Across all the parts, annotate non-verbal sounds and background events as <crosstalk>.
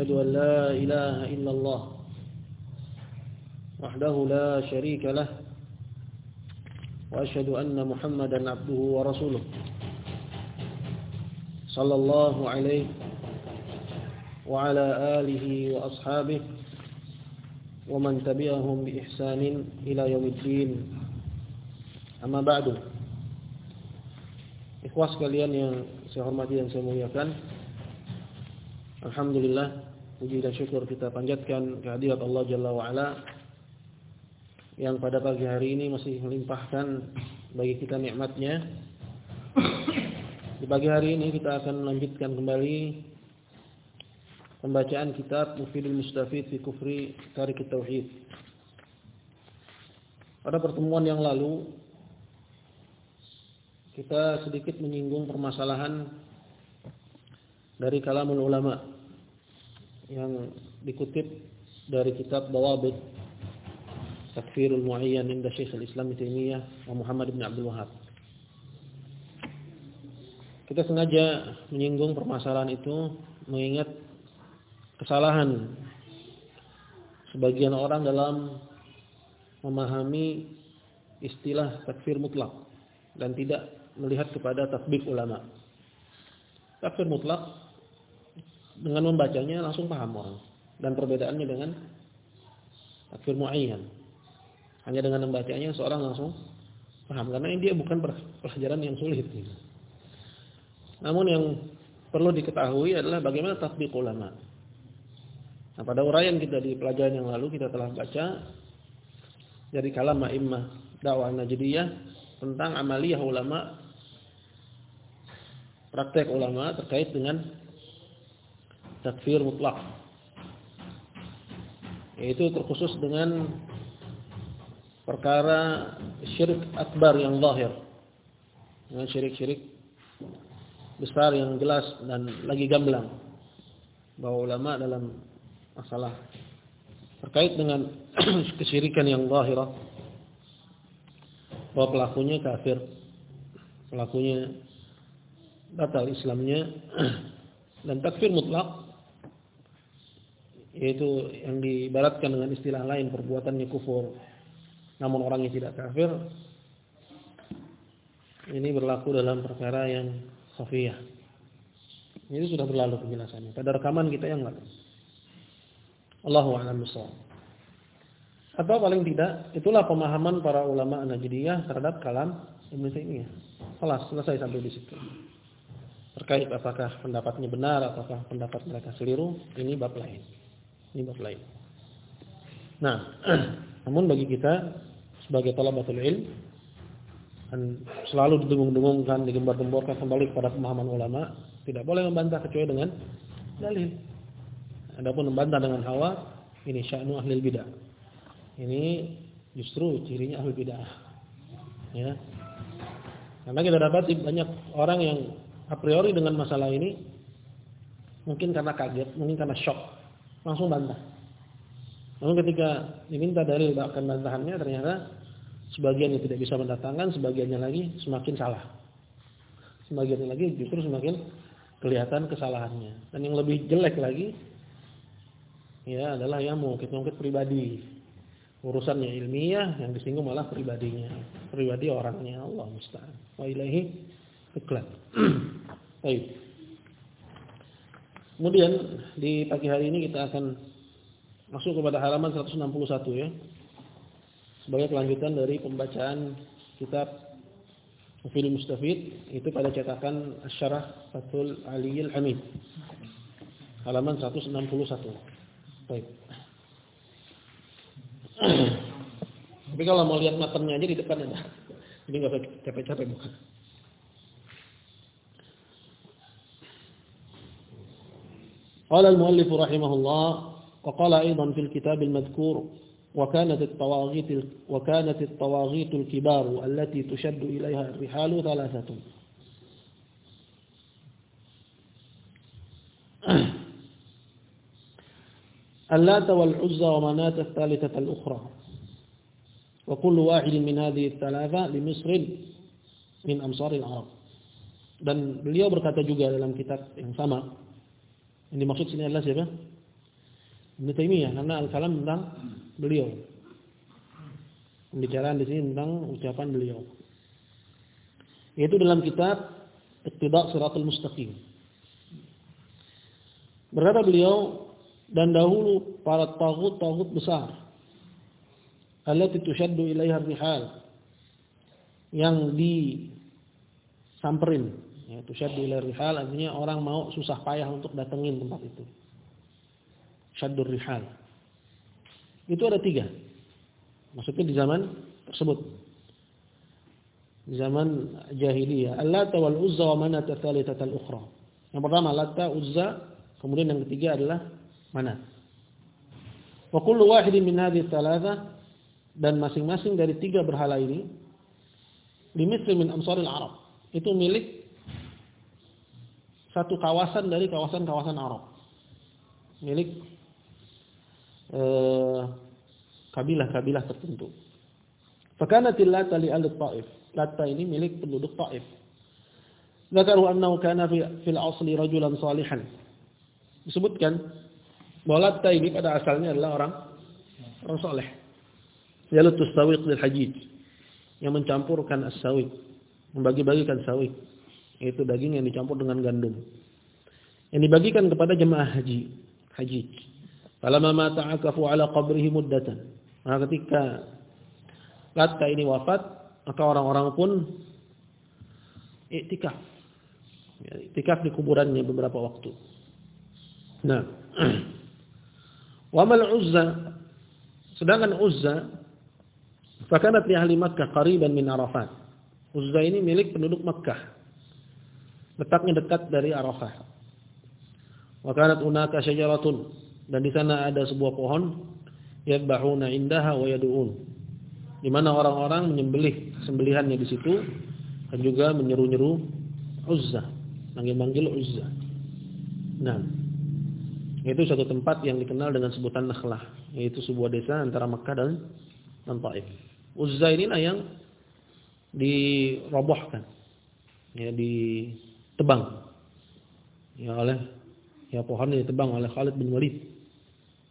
أشهد أن لا إله إلا الله وحده لا شريك له وأشهد أن محمدا عبده ورسوله صلى الله عليه وعلى آله وأصحابه ومن تبعهم بإحسان إلى يوم الدين. أما بعد Ikhwas sekalian yang saya hormati dan saya muliakan Alhamdulillah puji dan syukur kita panjatkan kehadirat Allah Jalla wa Ala yang pada pagi hari ini masih melimpahkan bagi kita nikmatnya. Di pagi hari ini kita akan melanjutkan kembali pembacaan kitab Mufidul Mustafid fi Kufri Tarik Tauhid. Pada pertemuan yang lalu kita sedikit menyinggung permasalahan dari kalamul ulama yang dikutip dari kitab Dawabit Takfirul Muayyan inda Syekh al-Islam Taimiyah wa Muhammad bin Abdul Wahab. Kita sengaja menyinggung permasalahan itu mengingat kesalahan sebagian orang dalam memahami istilah takfir mutlak dan tidak melihat kepada tatbik ulama. Takfir mutlak dengan membacanya langsung paham orang dan perbedaannya dengan takfir muayyan. Hanya dengan membacanya seorang langsung paham karena ini dia bukan pelajaran yang sulit gitu. Namun yang perlu diketahui adalah bagaimana tatbik ulama. Nah, pada uraian kita di pelajaran yang lalu kita telah baca dari kalam a'immah dakwah Najdiyah tentang amaliyah ulama praktek ulama terkait dengan takfir mutlak. Yaitu terkhusus dengan perkara syirik akbar yang zahir. Dengan syirik-syirik besar yang jelas dan lagi gamblang. Bahwa ulama dalam masalah terkait dengan <clears throat> kesyirikan yang zahirah bahwa pelakunya kafir. Pelakunya batal Islamnya <clears throat> dan takfir mutlak yaitu yang dibaratkan dengan istilah lain perbuatannya kufur namun orangnya tidak kafir ini berlaku dalam perkara yang khafiyah ini sudah berlalu penjelasannya pada rekaman kita yang lalu Allahu a'lam atau paling tidak itulah pemahaman para ulama Najdiyah terhadap kalam Ibnu Taimiyah. Kelas selesai sampai di situ. Terkait apakah pendapatnya benar apakah pendapat mereka keliru, ini bab lain. Ini bab lain. Nah, <clears throat> namun bagi kita sebagai talabatul ilm dan selalu didengung-dengungkan, digembar-gemborkan kembali kepada pemahaman ulama, tidak boleh membantah kecuali dengan dalil. Adapun membantah dengan hawa, ini sya'nu ahli bidah. Ini justru cirinya ahli bidah. Ya. Karena kita dapat banyak orang yang a priori dengan masalah ini mungkin karena kaget, mungkin karena shock, langsung bantah. Namun ketika diminta dalil bahkan bantahannya ternyata sebagian yang tidak bisa mendatangkan, sebagiannya lagi semakin salah. Sebagiannya lagi justru semakin kelihatan kesalahannya. Dan yang lebih jelek lagi ya adalah yang mungkin-mungkin pribadi. Urusannya ilmiah yang disinggung malah pribadinya. Pribadi orangnya Allah musta'an. Wa iklan. <clears throat> Baik. Kemudian di pagi hari ini kita akan masuk kepada halaman 161 ya. Sebagai kelanjutan dari pembacaan kitab Mufid Mustafid itu pada cetakan Asy-Syarah Fathul Aliyil Hamid. Halaman 161. Baik. <clears throat> Tapi kalau mau lihat matanya aja di depan ada. Jadi nggak capek-capek bukan. قال المؤلف رحمه الله وقال أيضا في الكتاب المذكور وكانت الطواغيت وكانت الطواغيت الكبار التي تشد إليها الرحال ثلاثة. <clears throat> اللات والعزى ومناة الثالثة الأخرى. وكل واحد من هذه الثلاثة لمصر من أمصار العرب. Dan beliau berkata juga dalam kitab yang sama yang dimaksud sini adalah siapa? Ibnu Taimiyah karena al-kalam tentang beliau. Pembicaraan di sini tentang ucapan beliau. Yaitu dalam kitab Ittida' Siratul Mustaqim. Berkata beliau, dan dahulu para tagut-tagut besar allati tushaddu ilaiha rihal yang disamperin ya tushaddu ilaiha rihal artinya orang mau susah payah untuk datengin tempat itu. Syaddur rihal. Itu ada tiga. Maksudnya di zaman tersebut. Di zaman jahiliyah. Allata wal Uzza wa Manat al ukhra yang pertama Lata Uzza. Kemudian yang ketiga adalah Mana? Wa kullu wahidin min hadhihi thalatha. Dan masing-masing dari tiga berhala ini limithli min amsaril Arab. Itu milik satu kawasan dari kawasan-kawasan Arab. Milik eh, kabilah-kabilah tertentu. Fakanatil lata li al Taif. Lata ini milik penduduk Taif. Zakaru annahu kana fi fil asli rajulan salihan. Disebutkan bahwa ini pada asalnya adalah orang orang soleh. Yalutus sawiq lil hajij. Yang mencampurkan as-sawiq. Membagi-bagikan sawiq. Yaitu daging yang dicampur dengan gandum. Yang dibagikan kepada jemaah haji. Haji. Falamma mata akafu ala qabrihi muddatan. Maka ketika Latta ini wafat, maka orang-orang pun iktikaf. Ya, iktikaf di kuburannya beberapa waktu. Nah, <clears throat> Wa mal Uzza sedangkan Uzza fakanat li ahli Makkah qariban min Arafat. Uzza ini milik penduduk Makkah. Letaknya dekat dari Arafah. Wa kanat unaka syajaratun dan di sana ada sebuah pohon yadbahuna indaha wa yad'un. Di mana orang-orang menyembelih sembelihannya di situ dan juga menyeru-nyeru Uzza, manggil-manggil Uzza. Nah, itu satu tempat yang dikenal dengan sebutan Nakhlah, yaitu sebuah desa antara Mekah dan dan Taif. Uzza inilah yang dirobohkan, ya ditebang, ya oleh ya pohon yang ditebang oleh Khalid bin Walid,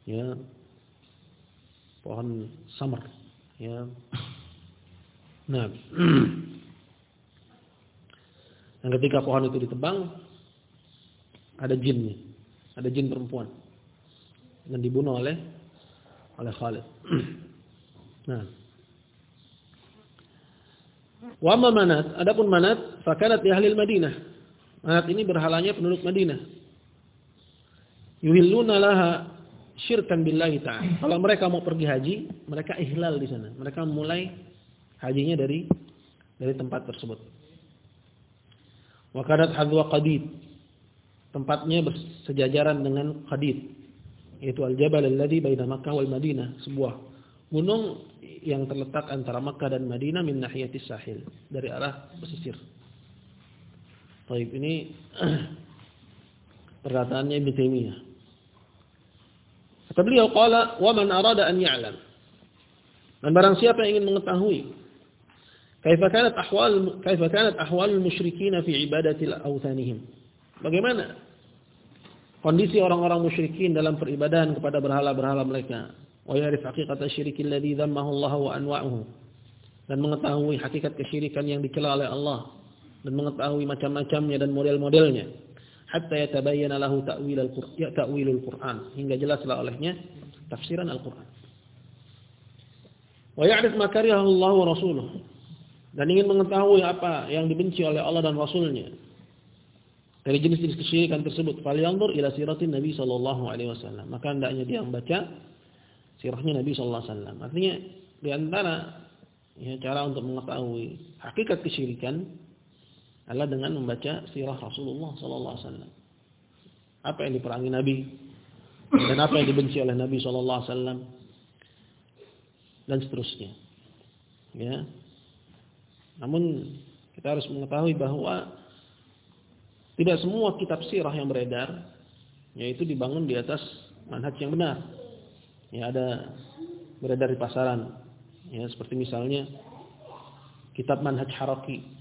ya pohon samar, ya. Nah, <clears throat> dan ketika pohon itu ditebang, ada jinnya ada jin perempuan dan dibunuh oleh oleh Khalid. <clears throat> nah. Wa Manat, adapun Manat fakanat di ahli Madinah. Manat ini berhalanya penduduk Madinah. Yuhilluna laha syirkan billahi ta'ala. Kalau mereka mau pergi haji, mereka ihlal di sana. Mereka mulai hajinya dari dari tempat tersebut. Wa kanat hadwa qadid tempatnya bersejajaran dengan Khadid yaitu Al-Jabal alladhi baina Makkah wal Madinah sebuah gunung yang terletak antara Makkah dan Madinah min nahiyatis sahil dari arah pesisir. Baik ini <clears throat> perkataannya Ibnu Taimiyah. Kata beliau qala wa man arada an ya'lam. Dan barang siapa yang ingin mengetahui kaifa kanat ahwal kaifa kanat ahwal musyrikin fi ibadati al-awthanihim Bagaimana kondisi orang-orang musyrikin dalam peribadahan kepada berhala-berhala mereka? Wa yarif haqiqat asyiriki alladhi dhammahu Allah wa anwa'uhu. Dan mengetahui hakikat kesyirikan yang dicela oleh Allah dan mengetahui macam-macamnya dan model-modelnya. Hatta yatabayyana lahu ta'wil al-Qur'an ya ta'wilul Qur'an. Hingga jelaslah olehnya tafsiran Al-Qur'an. Wa ya'rif ma karihahu Allah wa rasuluhu dan ingin mengetahui apa yang dibenci oleh Allah dan Rasulnya. Dari jenis-jenis kesyirikan tersebut. Falyanzur ila siratin Nabi sallallahu alaihi wasallam. Maka hendaknya dia membaca sirahnya Nabi sallallahu alaihi wasallam. Artinya di antara ya cara untuk mengetahui hakikat kesyirikan adalah dengan membaca sirah Rasulullah sallallahu alaihi wasallam apa yang diperangi Nabi dan apa yang dibenci oleh Nabi sallallahu alaihi wasallam dan seterusnya. Ya. Namun kita harus mengetahui bahwa tidak semua kitab sirah yang beredar yaitu dibangun di atas manhaj yang benar. Ya ada beredar di pasaran. Ya seperti misalnya kitab manhaj haraki.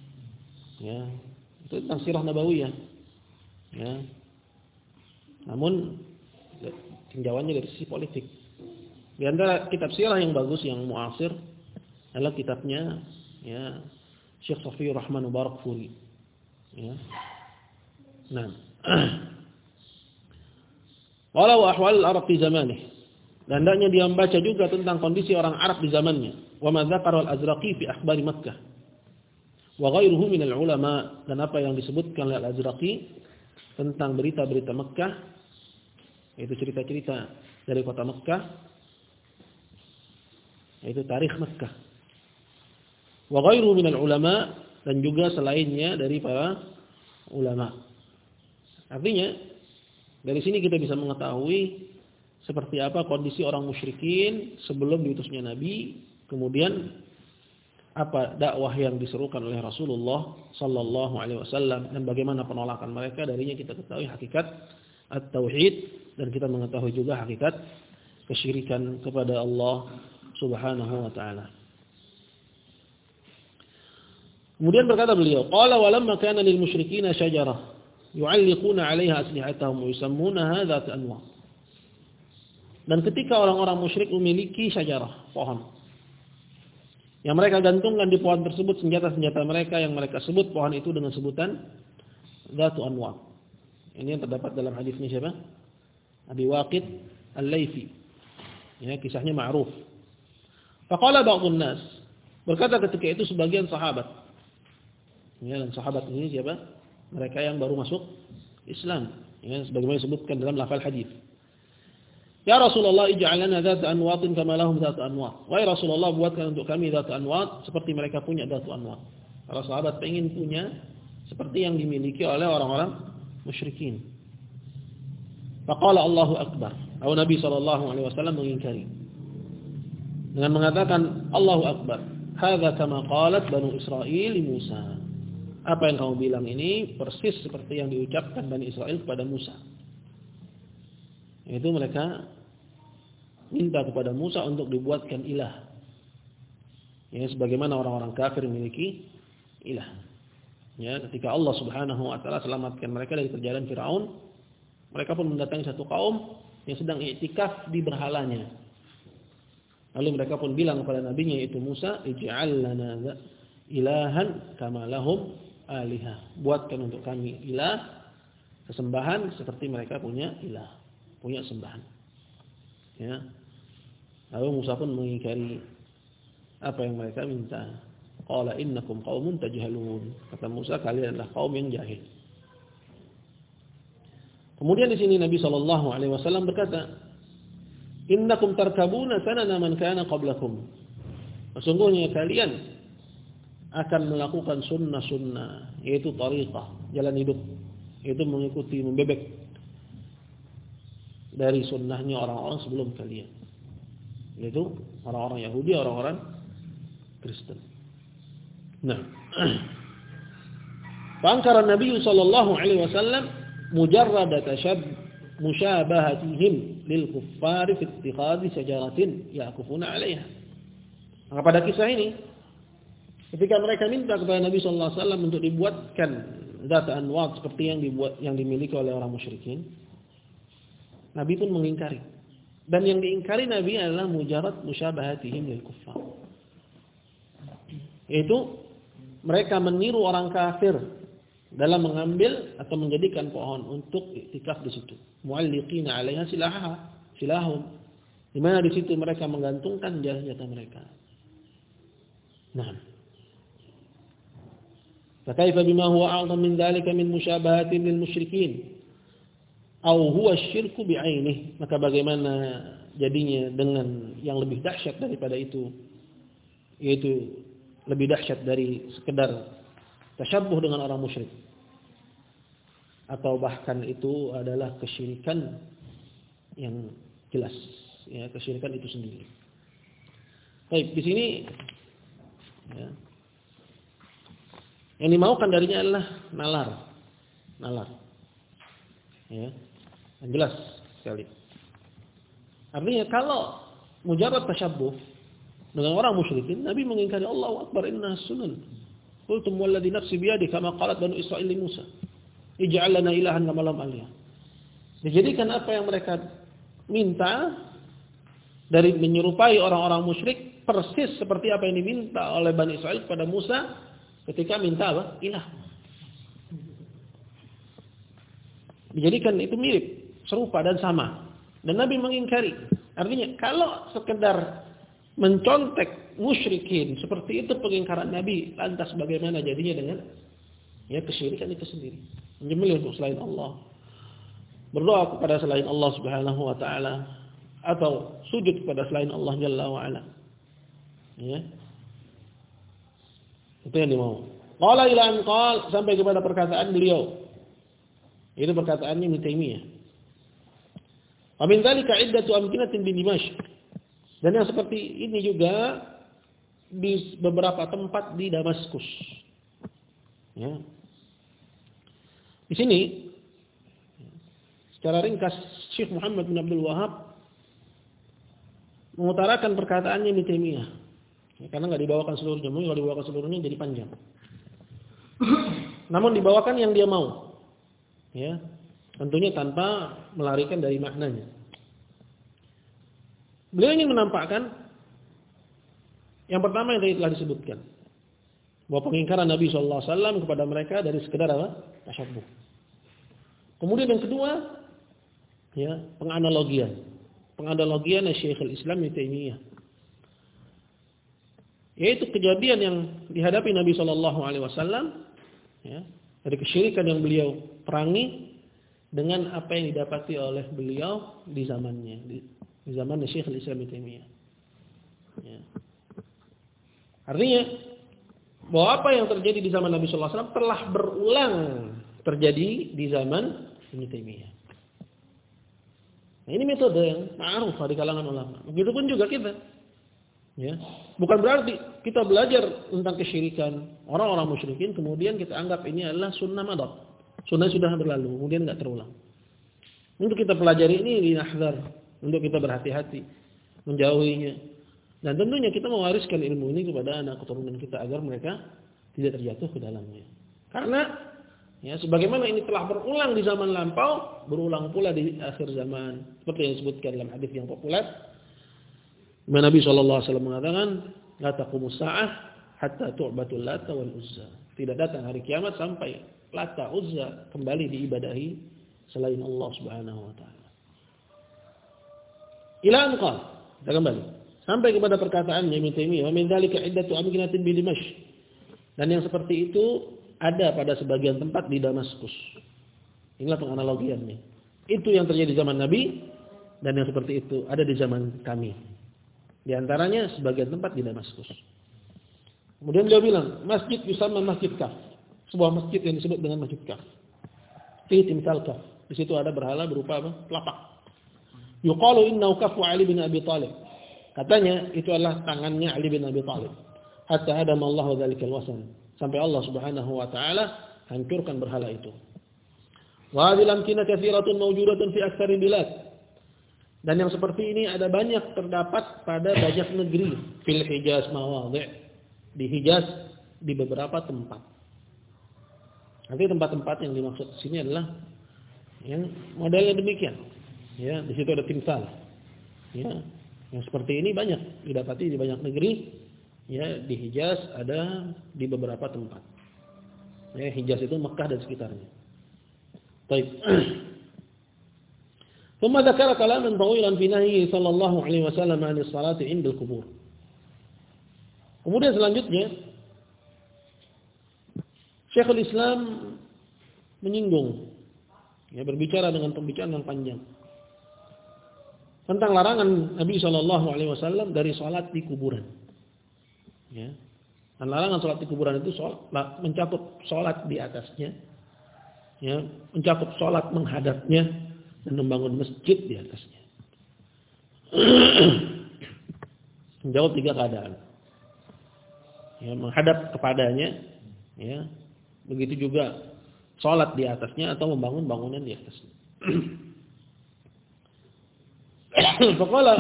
Ya, itu tentang sirah nabawiyah. Ya. Namun tinjauannya dari sisi politik. Di antara kitab sirah yang bagus yang muasir adalah kitabnya ya Syekh Safi Rahman Mubarak Furi. Ya. Nah. <clears throat> Walau ahwal Arab di zamannya. Dan hendaknya dia membaca juga tentang kondisi orang Arab di zamannya. Wa ma al-Azraqi fi akhbari Makkah. Wa ghairuhu min al-ulama dan apa yang disebutkan oleh al-Azraqi tentang berita-berita Mekah itu cerita-cerita dari kota Mekah yaitu tarikh Mekah wa ghairu minal ulama. Dan juga selainnya dari para ulama. Artinya dari sini kita bisa mengetahui seperti apa kondisi orang musyrikin sebelum diutusnya nabi kemudian apa dakwah yang diserukan oleh Rasulullah sallallahu alaihi wasallam dan bagaimana penolakan mereka darinya kita ketahui hakikat at-tauhid dan kita mengetahui juga hakikat kesyirikan kepada Allah Subhanahu wa taala. Kemudian berkata beliau, qala walamma kana lil musyrikin syajarah yu'alliquna 'alayha aslihatahum wa yusammunaha dzat anwa. Dan ketika orang-orang musyrik memiliki syajarah, pohon yang mereka gantungkan di pohon tersebut senjata-senjata mereka yang mereka sebut pohon itu dengan sebutan Zatu Anwa. Ini yang terdapat dalam hadisnya siapa? Abi Waqid Al-Laythi. Ya, kisahnya ma'ruf. Faqala ba'dun nas. Berkata ketika itu sebagian sahabat. Ya, dan sahabat ini siapa? Mereka yang baru masuk Islam. Ya, sebagaimana disebutkan dalam lafal hadis. Ya Rasulullah ij'alana dzat anwatin kama lahum dzat anwat. Wahai Rasulullah buatkan untuk kami dzat anwat seperti mereka punya dzat anwat. Para sahabat ingin punya seperti yang dimiliki oleh orang-orang musyrikin. Faqala Allahu akbar. Atau Nabi sallallahu alaihi wasallam mengingkari. Dengan mengatakan Allahu akbar. Hadza kama qalat Banu Israil Musa. Apa yang kamu bilang ini persis seperti yang diucapkan Bani Israel kepada Musa. Itu mereka minta kepada Musa untuk dibuatkan ilah. Ya, sebagaimana orang-orang kafir memiliki ilah. Ya, ketika Allah Subhanahu wa taala selamatkan mereka dari perjalanan Firaun, mereka pun mendatangi satu kaum yang sedang iktikaf di berhalanya. Lalu mereka pun bilang kepada nabinya yaitu Musa, "Ij'al lana ilahan kama lahum aliha." Buatkan untuk kami ilah sesembahan seperti mereka punya ilah, punya sembahan. Ya. Lalu Musa pun mengingkari apa yang mereka minta. Qala innakum qaumun tajhalun. Kata Musa kalian adalah kaum yang jahil. Kemudian di sini Nabi sallallahu alaihi wasallam berkata, "Innakum tarkabuna sanana man kana qablakum." Sesungguhnya kalian akan melakukan sunnah-sunnah, yaitu tariqah, jalan hidup, yaitu mengikuti membebek dari sunnahnya orang-orang sebelum kalian yaitu orang-orang Yahudi, orang-orang Kristen. Nah, <clears throat> Fangkara Nabi sallallahu alaihi wasallam mujarrad tashab musyabahatihim lil kuffari fi ittikhadhi syajaratin yaqufuna 'alaiha. Maka pada kisah ini ketika mereka minta kepada Nabi sallallahu alaihi wasallam untuk dibuatkan zat anwat seperti yang dibuat yang dimiliki oleh orang musyrikin, Nabi pun mengingkari. Dan yang diingkari Nabi adalah mujarad musyabahatihim lil kuffar. Itu mereka meniru orang kafir dalam mengambil atau menjadikan pohon untuk iktikaf di situ. Mu'alliqina 'alaiha silahaha, silahum. Di mana di situ mereka menggantungkan senjata mereka. Nah. Fakaifa bima huwa a'zam min dzalika min musyabahatin lil musyrikin? Au huwa syirku bi'ainih maka bagaimana jadinya dengan yang lebih dahsyat daripada itu yaitu lebih dahsyat dari sekedar tasyabbuh dengan orang musyrik atau bahkan itu adalah kesyirikan yang jelas ya kesyirikan itu sendiri. Baik, di sini ya, yang dimaukan darinya adalah nalar. Nalar. Ya. Jelas sekali. Artinya kalau mujarab tasyabbuh dengan orang musyrikin, Nabi mengingkari Allah Akbar inna sunan. Qultum walladhi nafsi biyadi kama qalat Banu Israil Musa. Ij'al lana ilahan kama lam aliyah. Dijadikan apa yang mereka minta dari menyerupai orang-orang musyrik persis seperti apa yang diminta oleh Bani Israel kepada Musa ketika minta apa? Ilah. Dijadikan itu mirip, serupa dan sama. Dan Nabi mengingkari. Artinya kalau sekedar mencontek musyrikin seperti itu pengingkaran Nabi, lantas bagaimana jadinya dengan ya kesyirikan itu sendiri? Menyembelih untuk selain Allah. Berdoa kepada selain Allah Subhanahu wa taala atau sujud kepada selain Allah Jalla wa ala. Ya. Itu yang dimau. Qala ila an qal sampai kepada perkataan beliau. Itu perkataannya Ibnu. Wa min dzalika iddatu amkinatin bi Dimashq. Dan yang seperti ini juga di beberapa tempat di Damaskus. Ya. Di sini secara ringkas Syekh Muhammad bin Abdul Wahab mengutarakan perkataannya di Taimiyah. Ya, karena nggak dibawakan seluruhnya, mungkin kalau dibawakan seluruhnya jadi panjang. Namun dibawakan yang dia mau. Ya. Tentunya tanpa melarikan dari maknanya. Beliau ingin menampakkan yang pertama yang tadi telah disebutkan bahwa pengingkaran Nabi SAW kepada mereka dari sekedar apa? Tasyabuh. Kemudian yang kedua, ya penganalogian, penganalogian Syekhul Islam Ibnu Taimiyah. Yaitu kejadian yang dihadapi Nabi Wasallam, ya, dari kesyirikan yang beliau perangi dengan apa yang didapati oleh beliau di zamannya, di, di zaman Syekhul Islam Taimiyah. Ya. Artinya bahwa apa yang terjadi di zaman Nabi Sallallahu Alaihi Wasallam telah berulang terjadi di zaman Ibnu Taimiyah. Nah, ini metode yang ma'ruf di kalangan ulama. Begitupun juga kita. Ya. Bukan berarti kita belajar tentang kesyirikan orang-orang musyrikin kemudian kita anggap ini adalah sunnah madad. Sunnah sudah berlalu, kemudian nggak terulang. Untuk kita pelajari ini di nahdar, untuk kita berhati-hati menjauhinya. Dan tentunya kita mewariskan ilmu ini kepada anak keturunan kita agar mereka tidak terjatuh ke dalamnya. Karena ya sebagaimana ini telah berulang di zaman lampau, berulang pula di akhir zaman. Seperti yang disebutkan dalam hadis yang populer. Nabi wasallam mengatakan, "La taqumus sa'ah hatta tu'batul Lata wal Uzza." Tidak datang hari kiamat sampai Lata Uzza kembali diibadahi selain Allah Subhanahu wa taala. Ila anqal. Kita kembali. Sampai kepada perkataan Ibnu Taimiyah, "Wa min dzalika iddatu amkinatin bi Dimashq." Dan yang seperti itu ada pada sebagian tempat di Damaskus. Inilah penganalogiannya. Itu yang terjadi di zaman Nabi dan yang seperti itu ada di zaman kami. Di antaranya sebagian tempat di Damaskus. Kemudian beliau bilang, masjid yusamma masjid kaf. Sebuah masjid yang disebut dengan masjid kaf. Fi timsal kaf. Di situ ada berhala berupa apa? Telapak. Yuqalu innahu kafu Ali bin Abi Talib. Katanya itu adalah tangannya Ali bin Abi Thalib. Hatta hadam Allah dzalikal wasan. Sampai Allah Subhanahu wa taala hancurkan berhala itu. Wa hadhihi amkinah katsiratun mawjudatun fi aktsari bilad. Dan yang seperti ini ada banyak terdapat pada banyak negeri fil Hijaz mawadhi' di Hijaz di beberapa tempat. Nanti tempat-tempat yang dimaksud di sini adalah yang modelnya demikian. Ya, di situ ada timsal. Ya, yang seperti ini banyak didapati di banyak negeri. Ya, di Hijaz ada di beberapa tempat. Ya, Hijaz itu Mekah dan sekitarnya. Baik. ثم ذكر كلاما طويلا في نهيه صلى الله عليه وسلم عن الصلاة عند القبور. Kemudian selanjutnya Syekhul Islam menyinggung ya berbicara dengan pembicaraan yang panjang tentang larangan Nabi Shallallahu Alaihi Wasallam dari sholat di kuburan. Ya. Dan larangan sholat di kuburan itu sholat, mencakup sholat di atasnya ya, mencakup sholat menghadapnya dan membangun masjid di atasnya. <clears throat> Menjawab tiga keadaan. Ya, menghadap kepadanya, ya, begitu juga sholat di atasnya atau membangun bangunan di atasnya. <clears throat> Faqala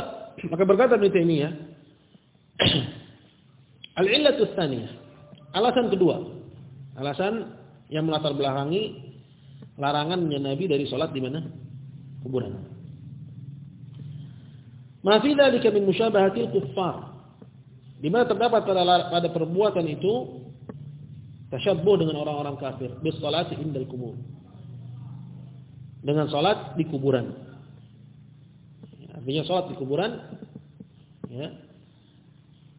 maka berkata Ibnu Taimiyah <clears throat> Al-illatu tsaniyah. Alasan kedua. Alasan yang melatar belakangi larangannya Nabi dari sholat di mana? Kuburan. Ma fi dzalika min musyabahatil kuffar. Di mana terdapat pada perbuatan itu tasyabbuh dengan orang-orang kafir bis salati indal kubur. Dengan salat di kuburan. Artinya salat di kuburan ya,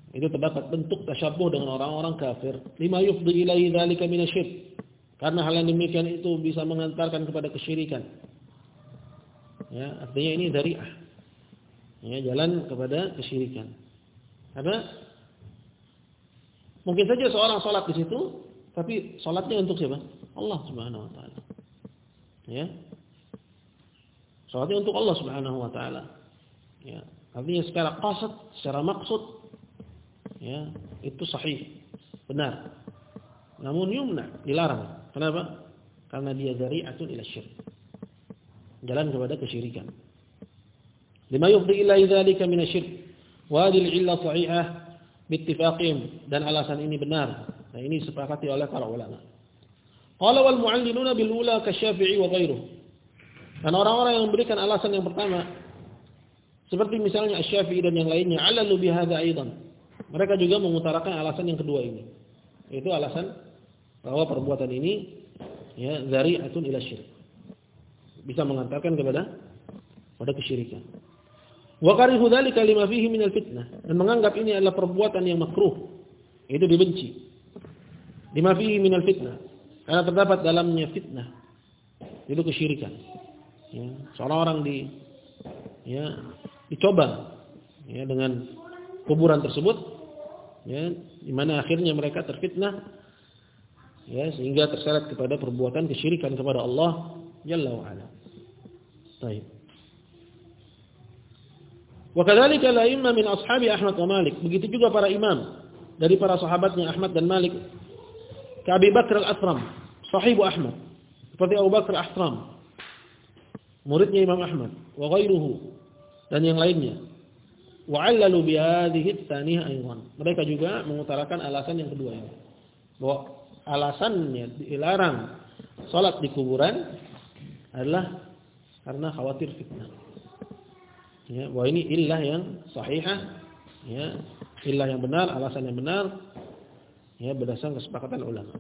itu terdapat bentuk tasyabuh dengan orang-orang kafir. Lima yufdi ilaihi dzalika minasyirk. Karena hal yang demikian itu bisa mengantarkan kepada kesyirikan. Ya, artinya ini dari ah. Ya, jalan kepada kesyirikan. Karena mungkin saja seorang sholat di situ, tapi sholatnya untuk siapa? Allah Subhanahu wa taala. Ya. Sholatnya untuk Allah Subhanahu wa taala. Ya. Artinya secara qasad, secara maksud ya itu sahih benar namun yumna dilarang kenapa karena dia zari'atun ila syirk jalan kepada kesyirikan lima yufdi ila dzalika min asyirk wa hadhihi illa sahihah bittifaqihim dan alasan ini benar nah ini sepakati oleh para ulama qala wal mu'allinuna bil ula kasyafi'i wa ghairuh dan orang-orang yang memberikan alasan yang pertama seperti misalnya Asy-Syafi'i dan yang lainnya alalu bihadza aidan mereka juga mengutarakan alasan yang kedua ini. Itu alasan bahwa perbuatan ini ya zari'atun ila syirik. Bisa mengantarkan kepada pada kesyirikan. Wa karihu dzalika lima fihi min fitnah dan menganggap ini adalah perbuatan yang makruh. Itu dibenci. Lima fihi min fitnah. Karena terdapat dalamnya fitnah. Itu kesyirikan. Ya, seorang orang di ya dicoba ya dengan kuburan tersebut ya di mana akhirnya mereka terfitnah ya sehingga terseret kepada perbuatan kesyirikan kepada Allah jalla wa ala. Baik. Imma min ashabi Ahmad wa Malik. Begitu juga para imam dari para sahabatnya Ahmad dan Malik. Abi Bakar al-Athram, sahibu Ahmad. Seperti Abu Bakar al-Athram, muridnya Imam Ahmad, wa ghairuhu dan yang lainnya. Wa'allalu bihadhihi tsaniyah aydan. Mereka juga mengutarakan alasan yang kedua ini. Bahwa alasannya dilarang salat di kuburan adalah karena khawatir fitnah. Ya, bahwa ini illah yang sahihah, ya, illah yang benar, alasan yang benar, ya berdasarkan kesepakatan ulama.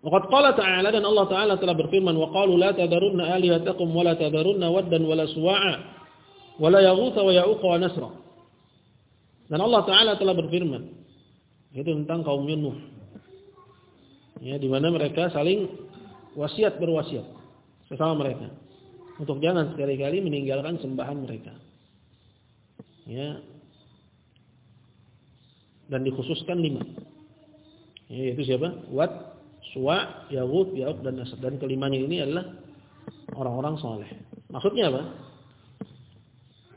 Waqad qala ta'ala dan Allah Ta'ala telah berfirman wa qalu la tadarunna alihatakum wa la tadarunna waddan wa la suwa'a wala yaghutha wa ya'uqa wa nasra. Dan Allah taala telah berfirman itu tentang kaum Nuh. Ya, di mana mereka saling wasiat berwasiat sesama mereka untuk jangan sekali-kali meninggalkan sembahan mereka. Ya. Dan dikhususkan lima. Ya, yaitu siapa? Wat, Suwa, Yaghut, Ya'uq dan Nasr. Dan kelimanya ini adalah orang-orang soleh. Maksudnya apa?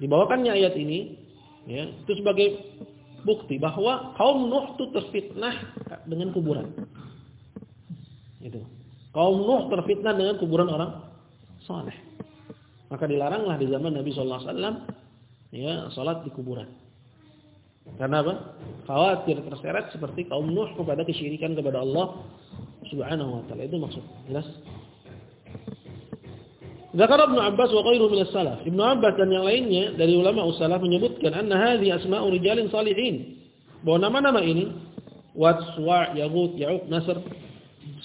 Dibawakannya ayat ini ya, itu sebagai bukti bahwa kaum Nuh itu terfitnah dengan kuburan. Itu. Kaum Nuh terfitnah dengan kuburan orang saleh. Maka dilaranglah di zaman Nabi sallallahu alaihi wasallam ya salat di kuburan. Karena apa? Khawatir terseret seperti kaum Nuh kepada kesyirikan kepada Allah Subhanahu wa taala. Itu maksud. Jelas? Zakar Ibnu Abbas wa ghairuhu min as-salaf. Ibnu Abbas dan yang lainnya dari ulama ussalaf menyebutkan anna hadhi asma'u rijalin salihin. Bahwa nama-nama ini Wat, Suwa, Yaghut, Ya'uq, Nasr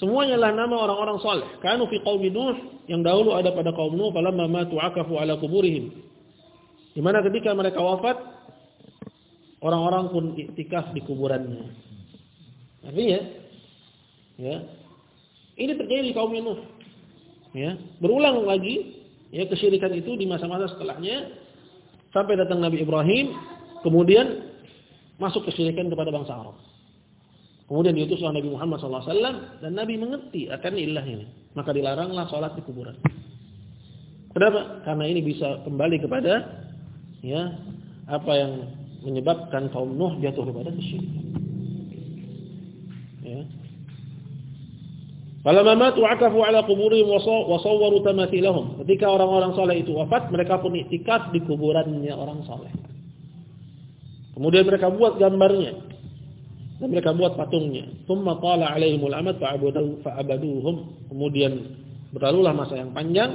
semuanya lah nama orang-orang saleh. Kanu fi qaumi Nuh yang dahulu ada pada kaum Nuh falamma matu akafu ala kuburihim. Di mana ketika mereka wafat orang-orang pun iktikaf di kuburannya. Artinya ya ini terjadi di kaum Nuh ya berulang lagi ya kesyirikan itu di masa-masa setelahnya sampai datang Nabi Ibrahim kemudian masuk kesyirikan kepada bangsa Arab Kemudian diutuslah Nabi Muhammad SAW dan Nabi mengerti akan ilah ini. Maka dilaranglah sholat di kuburan. Kenapa? Karena ini bisa kembali kepada ya apa yang menyebabkan kaum Nuh jatuh kepada kesyirikan. Ya. Falamma matu akafu ala quburihim wa sawwaru tamathilahum. Ketika orang-orang saleh itu wafat, mereka pun iktikaf di kuburannya orang saleh. Kemudian mereka buat gambarnya dan mereka buat patungnya. Thumma qala alaihimul amad fa'abaduhum. Kemudian berlalulah masa yang panjang.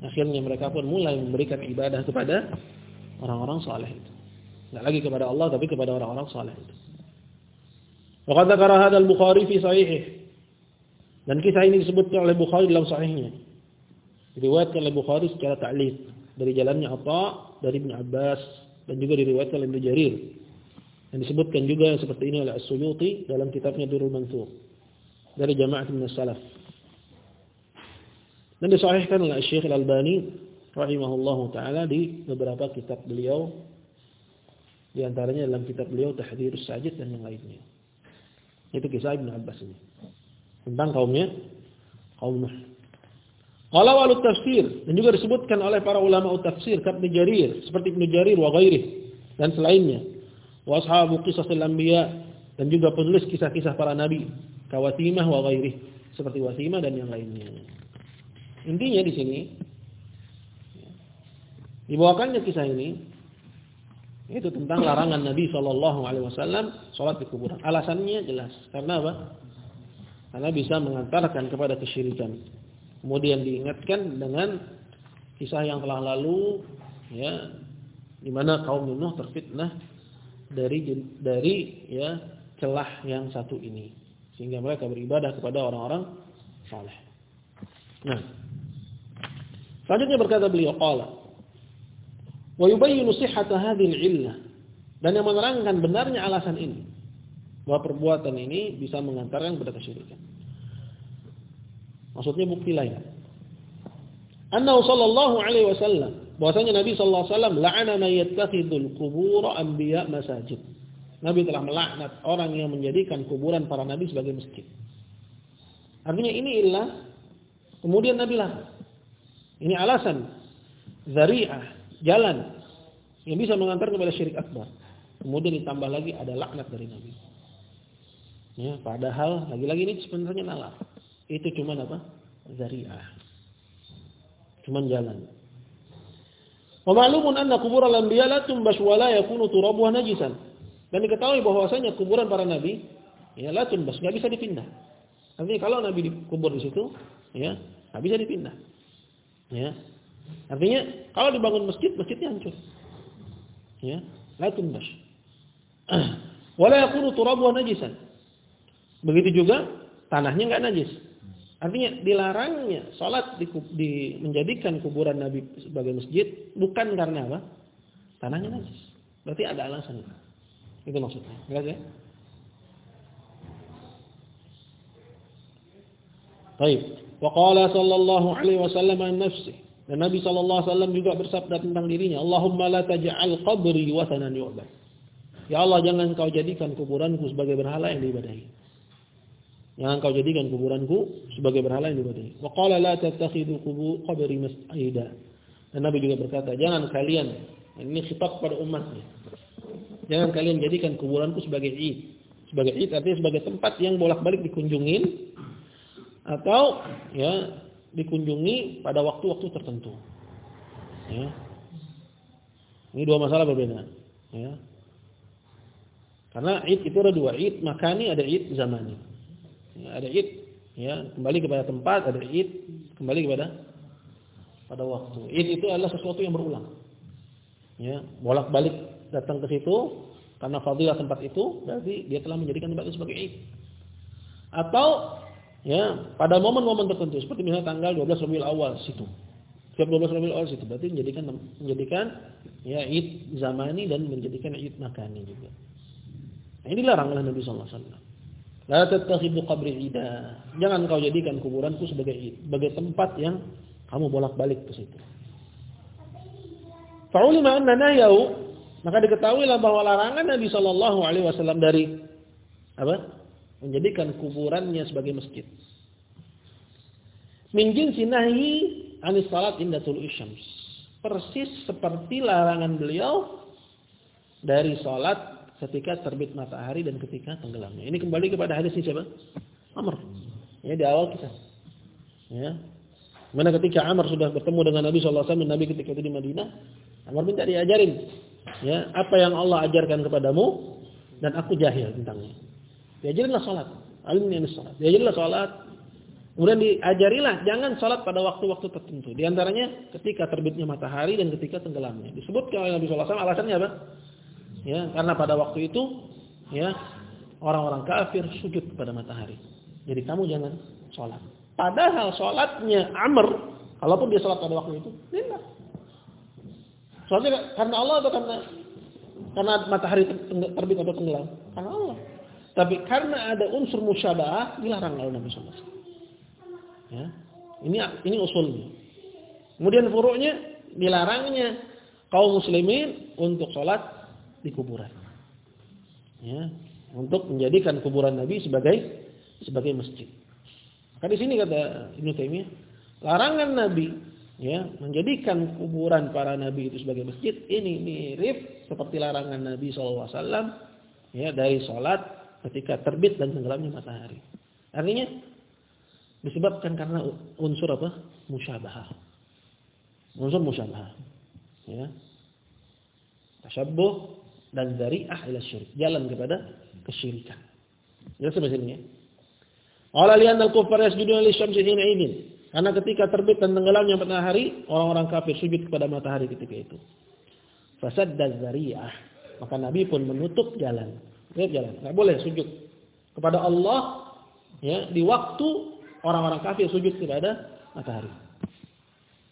Akhirnya mereka pun mulai memberikan ibadah kepada orang-orang saleh itu. Tidak lagi kepada Allah tapi kepada orang-orang saleh itu. Waqad dzakara hadzal Bukhari fi sahihih. Dan kisah ini disebutkan oleh Bukhari dalam sahihnya. Diriwayatkan oleh Bukhari secara ta'liq dari jalannya Atha dari Ibnu Abbas dan juga diriwayatkan oleh Ibnu Jarir yang disebutkan juga seperti ini oleh As-Suyuti dalam kitabnya Durul Mansur dari jamaah min salaf. Dan disahihkan oleh Syekh Al-Albani rahimahullahu taala di beberapa kitab beliau di antaranya dalam kitab beliau Tahdhirus Sajid dan yang lainnya. Itu kisah Ibnu Abbas ini. Tentang kaumnya kaum Nuh. Qala walut tafsir dan juga disebutkan oleh para ulama tafsir Ibnu Jarir seperti Ibnu Jarir wa ghairi dan selainnya wa ashabu qisasil anbiya dan juga penulis kisah-kisah para nabi kawatimah wa ghairih seperti Wasimah dan yang lainnya. Intinya di sini dibawakannya kisah ini itu tentang larangan Nabi Shallallahu Alaihi Wasallam sholat di kuburan. Alasannya jelas karena apa? Karena bisa mengantarkan kepada kesyirikan. Kemudian diingatkan dengan kisah yang telah lalu, ya, di mana kaum Nuh terfitnah dari dari ya celah yang satu ini sehingga mereka beribadah kepada orang-orang saleh. Nah, selanjutnya berkata beliau qala wa yubayyinu sihhata hadhihi illah dan yang menerangkan benarnya alasan ini bahwa perbuatan ini bisa mengantarkan kepada kesyirikan. Maksudnya bukti lain. Annahu sallallahu alaihi wasallam bahwasanya Nabi sallallahu alaihi wasallam la'ana man yattakhidul qubur anbiya masajid. Nabi telah melaknat orang yang menjadikan kuburan para nabi sebagai masjid. Artinya ini ilah kemudian Nabi lah. Ini alasan zari'ah, jalan yang bisa mengantar kepada syirik akbar. Kemudian ditambah lagi ada laknat dari Nabi. Ya, padahal lagi-lagi ini sebenarnya nalar. Itu cuma apa? Zari'ah. Cuman jalan. Wa anna kubur al-anbiya la tumbas wa la yakunu turabuha najisan. Dan diketahui bahwasanya kuburan para nabi ya la tumbas, enggak bisa dipindah. Artinya kalau nabi dikubur di situ, ya, enggak bisa dipindah. Ya. Artinya kalau dibangun masjid, masjidnya hancur. Ya, <clears throat> la tumbas. Wa la yakunu turabuha najisan. Begitu juga tanahnya enggak najis. Artinya dilarangnya sholat di, di, menjadikan kuburan Nabi sebagai masjid bukan karena apa? Tanahnya najis. Berarti ada alasan. Itu maksudnya. Jelas ya? Baik. Wa qala sallallahu alaihi wasallam an nafsi. Dan Nabi wasallam juga bersabda tentang dirinya, Allahumma la taj'al qabri wathanan yu'bad. Ya Allah jangan kau jadikan kuburanku sebagai berhala yang diibadahi. Jangan kau jadikan kuburanku sebagai berhala yang diibadahi. Wa qala la tattakhidhu qabri masjida. Dan Nabi juga berkata, jangan kalian ini sifat pada umatnya. Jangan kalian jadikan kuburanku sebagai id. Sebagai id artinya sebagai tempat yang bolak-balik dikunjungin atau ya dikunjungi pada waktu-waktu tertentu. Ya. Ini dua masalah berbeda. Ya. Karena id itu ada dua, id makani ada id zamani. Ya, ada id, ya kembali kepada tempat, ada id kembali kepada pada waktu. Id itu adalah sesuatu yang berulang. Ya, bolak-balik datang ke situ karena fadilah tempat itu berarti dia telah menjadikan tempat itu sebagai id. Atau ya pada momen-momen tertentu seperti misalnya tanggal 12 Rabiul Awal situ. Setiap 12 Rabiul Awal situ berarti menjadikan menjadikan ya id zamani dan menjadikan id makani juga. Nah, ini dilarang oleh Nabi sallallahu alaihi wasallam. La tattakhidhu qabri ida. Jangan kau jadikan kuburanku sebagai sebagai tempat yang kamu bolak-balik ke situ. Fa'ulima anna nahyahu maka diketahuilah bahwa larangan Nabi sallallahu alaihi wasallam dari apa? Menjadikan kuburannya sebagai masjid. Min jinsi nahyi anis salat inda isyams. Persis seperti larangan beliau dari salat ketika terbit matahari dan ketika tenggelamnya. Ini kembali kepada hadis ini siapa? Amr. Ya di awal kita. Ya. Mana ketika Amr sudah bertemu dengan Nabi sallallahu alaihi Nabi ketika itu di Madinah, Amr minta diajarin ya, apa yang Allah ajarkan kepadamu dan aku jahil tentangnya. Diajarinlah salat. Alimni salat. Diajarinlah salat, Kemudian diajarilah jangan sholat pada waktu-waktu tertentu. Di antaranya ketika terbitnya matahari dan ketika tenggelamnya. Disebutkan oleh Nabi SAW alasannya apa? Ya, karena pada waktu itu ya orang-orang kafir sujud kepada matahari. Jadi kamu jangan sholat. Padahal sholatnya Amr, kalaupun dia sholat pada waktu itu, tidak. Sholatnya karena Allah atau karena karena matahari terbit atau tenggelam? Karena Allah. Tapi karena ada unsur musyabah dilarang oleh Nabi SAW. Ya. Ini ini usulnya. Kemudian furuknya dilarangnya kaum muslimin untuk sholat di kuburan. Ya, untuk menjadikan kuburan Nabi sebagai sebagai masjid. Maka di sini kata Ibnu Taimiyah, larangan Nabi ya menjadikan kuburan para nabi itu sebagai masjid ini mirip seperti larangan Nabi SAW ya dari sholat ketika terbit dan tenggelamnya matahari. Artinya Disebabkan karena unsur apa? Musyabahah. Unsur musyabahah. Ya. Tasyabbuh dan zari'ah ila syirik. Jalan kepada kesyirikan. Jelas sampai sini ya. Qala lian al-kuffar yasjuduna lisyamsi hina idin. Karena ketika terbit dan tenggelamnya matahari, orang-orang kafir sujud kepada matahari ketika itu. Fasad dan zari'ah. Maka Nabi pun menutup jalan. Lihat jalan. Enggak boleh sujud kepada Allah ya di waktu orang-orang kafir sujud kepada matahari.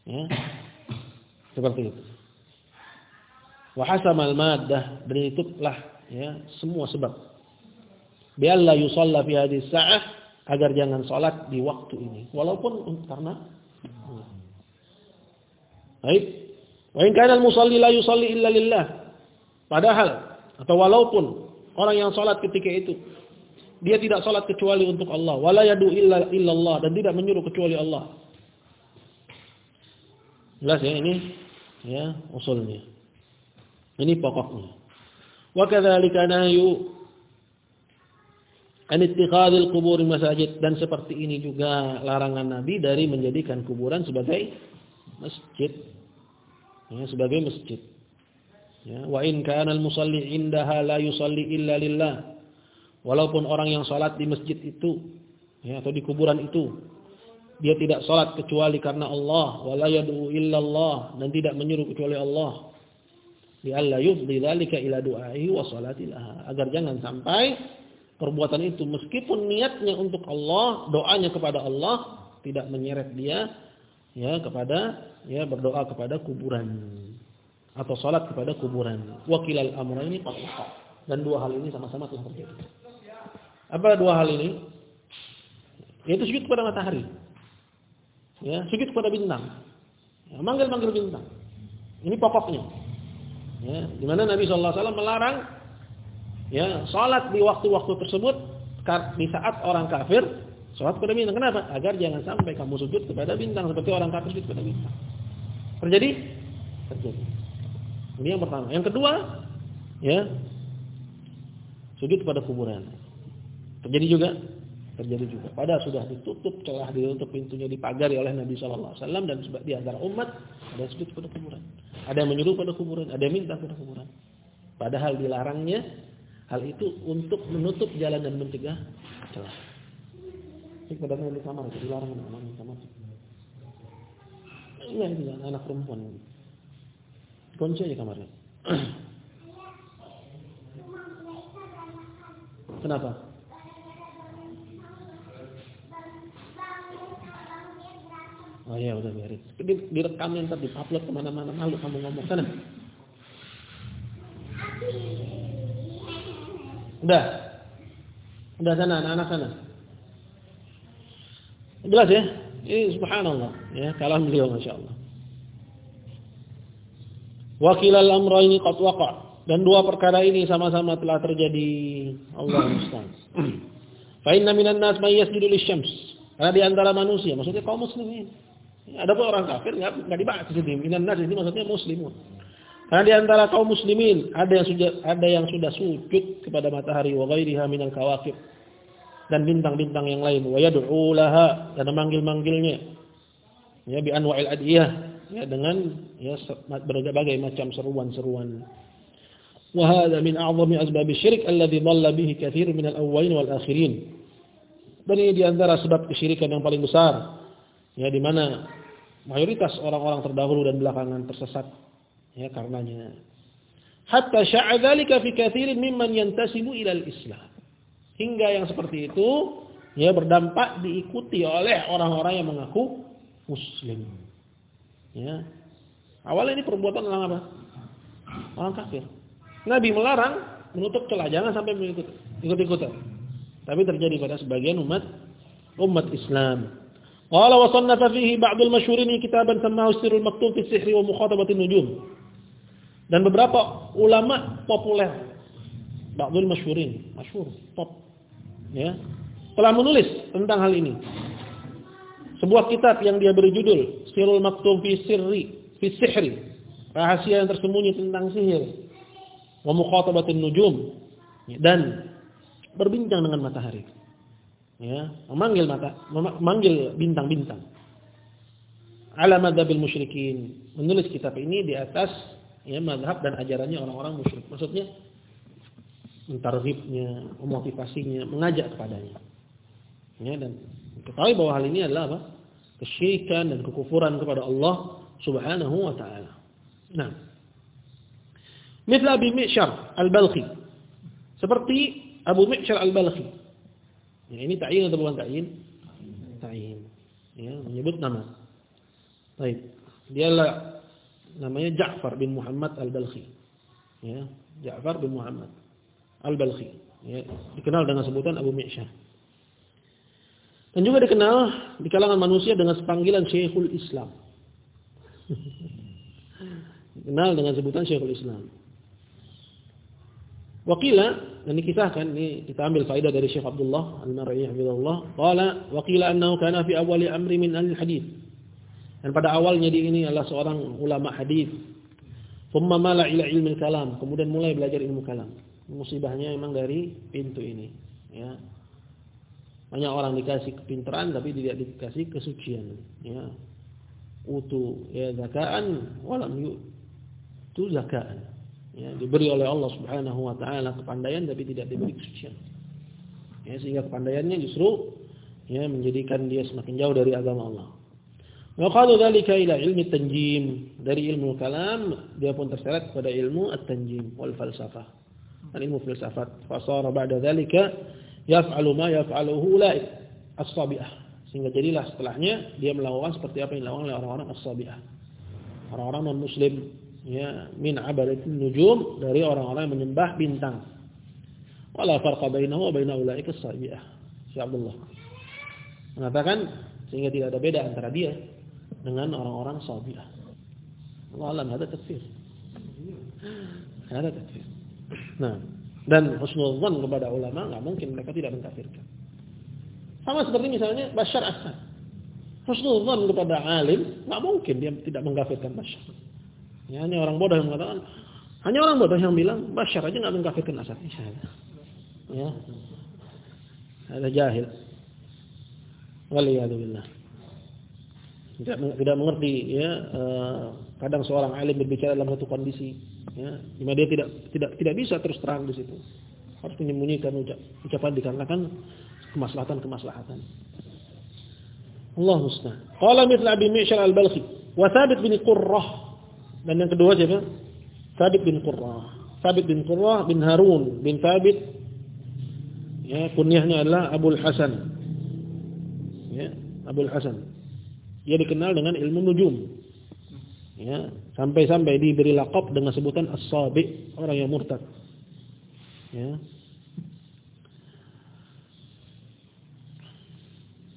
Ya. Seperti itu. Wa hasamal maddah dan ya semua sebab. Bialla yusalla fi hadhihi sa'ah agar jangan salat di waktu ini. Walaupun karena Baik. Wa in kana al-musalli la yusalli illa lillah. Padahal atau walaupun orang yang salat ketika itu dia tidak salat kecuali untuk Allah. Wala yadu illa illallah dan tidak menyuruh kecuali Allah. Jelas ya ini ya usulnya. Ini pokoknya. Wa kadzalika nahyu an ittikhadil qubur masajid dan seperti ini juga larangan Nabi dari menjadikan kuburan sebagai masjid. Ya, sebagai masjid. Ya, wa in kana al-musalli indaha la yusalli illa lillah Walaupun orang yang sholat di masjid itu ya, atau di kuburan itu dia tidak sholat kecuali karena Allah, wala yad'u illallah dan tidak menyuruh kecuali Allah. Di Allah yufdi dzalika ila du'aihi wa salatilah. Agar jangan sampai perbuatan itu meskipun niatnya untuk Allah, doanya kepada Allah tidak menyeret dia ya kepada ya berdoa kepada kuburan atau sholat kepada kuburan. Wakilal amra ini dan dua hal ini sama-sama telah terjadi. Apa dua hal ini? Yaitu sujud kepada matahari. Ya, sujud kepada bintang. Ya, manggil-manggil bintang. Ini pokoknya. Ya, di mana Nabi sallallahu alaihi wasallam melarang ya, salat di waktu-waktu tersebut di saat orang kafir salat kepada bintang. Kenapa? Agar jangan sampai kamu sujud kepada bintang seperti orang kafir sujud kepada bintang. Terjadi? Terjadi. Ini yang pertama. Yang kedua, ya, sujud kepada kuburan. Terjadi juga? Terjadi juga. Padahal sudah ditutup celah ditutup pintunya dipagari oleh Nabi Shallallahu Alaihi Wasallam dan di antara umat ada sujud pada kuburan, ada yang menyuruh pada kuburan, ada yang minta pada kuburan. Padahal dilarangnya hal itu untuk menutup jalan dan mencegah celah. Ini pada di kamar dilarang anak di kamar. Ini anak perempuan. Kunci aja kamarnya. <clears throat> Kenapa? Oh iya udah biarin. Di, direkam ntar upload ke mana-mana malu kamu ngomong sana. Udah. Udah sana anak-anak sana. Jelas ya? Ini subhanallah ya kalam beliau Masya Allah. Wakilal amra ini qad waqa dan dua perkara ini sama-sama telah terjadi Allah musta'an. <clears throat> Fa inna minan nas may yasjudu lisyams. Karena di antara manusia, maksudnya kaum muslimin. Ada pun orang kafir enggak enggak dibahas di sini. Minan nas ini maksudnya muslimun. Karena di antara kaum muslimin ada yang sudah ada yang sudah sujud kepada matahari wa ghairiha minal kawakib dan bintang-bintang yang lain wa yad'u laha dan memanggil-manggilnya ya bi anwa'il adiyah ya dengan ya berbagai macam seruan-seruan. Wa min a'zami asbab syirik alladhi dhalla bihi katsir min al-awwalin wal akhirin dan ini di antara sebab kesyirikan yang paling besar ya di mana mayoritas orang-orang terdahulu dan belakangan tersesat ya karenanya. Hatta sya'a dzalika fi katsirin mimman yantasibu ila al-islam. Hingga yang seperti itu ya berdampak diikuti oleh orang-orang yang mengaku muslim. Ya. Awalnya ini perbuatan orang apa? Orang kafir. Nabi melarang menutup celah jangan sampai mengikut ikut-ikutan. Tapi terjadi pada sebagian umat umat Islam. Qala wa sannafa fihi ba'dul masyhurin kitaban sammahu Sirrul Maktub fi Sihri wa Mukhatabatin Nujum. Dan beberapa ulama populer ba'dul masyhurin, masyhur, top ya, telah menulis tentang hal ini. Sebuah kitab yang dia beri judul Sirul Maktum fi Sirri fi Sihri. Rahasia yang tersembunyi tentang sihir. Wa mukhatabatin nujum dan berbincang dengan matahari. Ya, memanggil mata, memanggil bintang-bintang. Ala madhabil musyrikin. Menulis kitab ini di atas ya madhab dan ajarannya orang-orang musyrik. Maksudnya mentarhibnya, memotivasinya, mengajak kepadanya. Ya, dan ketahui bahwa hal ini adalah apa? Kesyirikan dan kekufuran kepada Allah Subhanahu wa taala. Nah. Misal Abi Mi'syar Al-Balkhi. Seperti Abu Mi'syar Al-Balkhi. Ya, ini ta'yin atau bukan ta'yin? Ta'yin. Ya, menyebut nama. Baik. Dia adalah namanya Ja'far bin Muhammad Al-Balkhi. Ya, Ja'far bin Muhammad. Al-Balkhi. Ya, dikenal dengan sebutan Abu Mi'syah. Dan juga dikenal di kalangan manusia dengan panggilan Syekhul Islam. dikenal dengan sebutan Syekhul Islam. Wakila dan dikisahkan ini kita ambil faedah dari Syekh Abdullah Al-Mar'i hafizahullah, qala wakila annahu kana fi awwali amri min al-hadis. Dan pada awalnya dia ini adalah seorang ulama hadis. Thumma mala ila ilmi kalam, kemudian mulai belajar ilmu kalam musibahnya memang dari pintu ini ya banyak orang dikasih kepintaran tapi tidak dikasih kesucian. Ya. Utu ya zakaan walam tu zakaan. Ya diberi oleh Allah Subhanahu wa taala kepandaian tapi tidak diberi kesucian. Ya sehingga kepandaiannya justru ya menjadikan dia semakin jauh dari agama Allah. Wa qalu dzalika ila ilmi tanjim. Dari ilmu kalam dia pun terseret pada ilmu at-tanjim wal falsafah. Ilmu filsafat. Fasara ba'da dzalika yaf'alu ma yaf'aluhu ulaik as-sabi'ah. Sehingga jadilah setelahnya dia melakukan seperti apa yang dilakukan oleh orang-orang as-sabi'ah. Orang-orang non-muslim ya min abadatin nujum dari orang-orang yang menyembah bintang. Wala farqa bainahu wa baina ulaika as-sabi'ah. Si Abdullah mengatakan sehingga tidak ada beda antara dia dengan orang-orang sabi'ah. Allah alam ada tafsir. Ada tafsir. Nah, dan husnuzan kepada ulama nggak mungkin mereka tidak mengkafirkan. Sama seperti misalnya Bashar Assad. Husnuzan kepada alim nggak mungkin dia tidak mengkafirkan Bashar. Ya, hanya orang bodoh yang mengatakan hanya orang bodoh yang bilang Bashar aja nggak mengkafirkan Assad. Ya. Ada jahil. Waliyadzubillah. Tidak tidak mengerti ya eh, kadang seorang alim berbicara dalam satu kondisi ya, dia tidak tidak tidak bisa terus terang di situ. Harus menyembunyikan ucap, ucapan dikarenakan kemaslahatan-kemaslahatan. Allah musta'an. Qala mithla Abi Mi'syar al-Balkhi wa Thabit bin Qurrah. Dan yang kedua siapa? Thabit bin Qurrah. Thabit bin Qurrah bin Harun bin Thabit ya kunyahnya adalah Abdul Hasan. Ya, Abdul Hasan. Dia dikenal dengan ilmu nujum. Ya, sampai-sampai diberi lakop dengan sebutan as-sabi, orang yang murtad. Ya.